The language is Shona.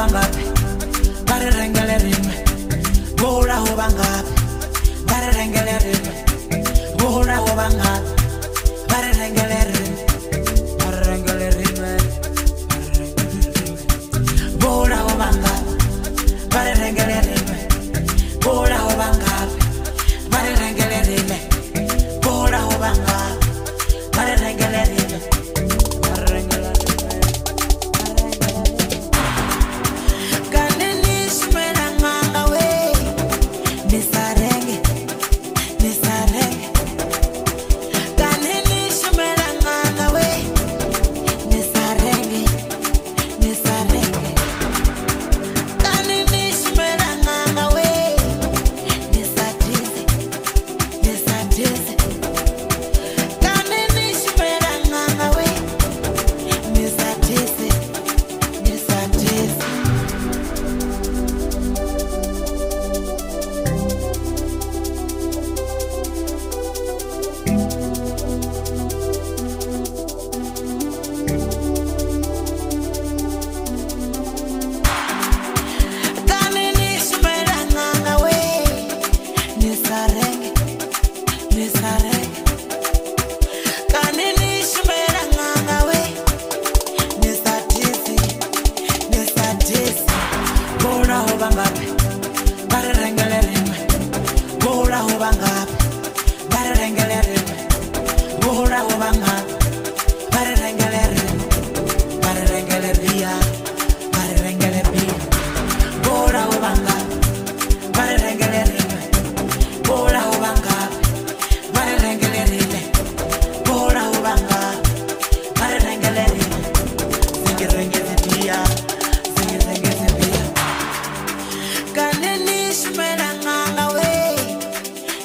bangapi barirengele rimwe boraho bangapi barirengele vangapi varirengelerime vohulaho vangapi varirengelerime vohulaho vangapi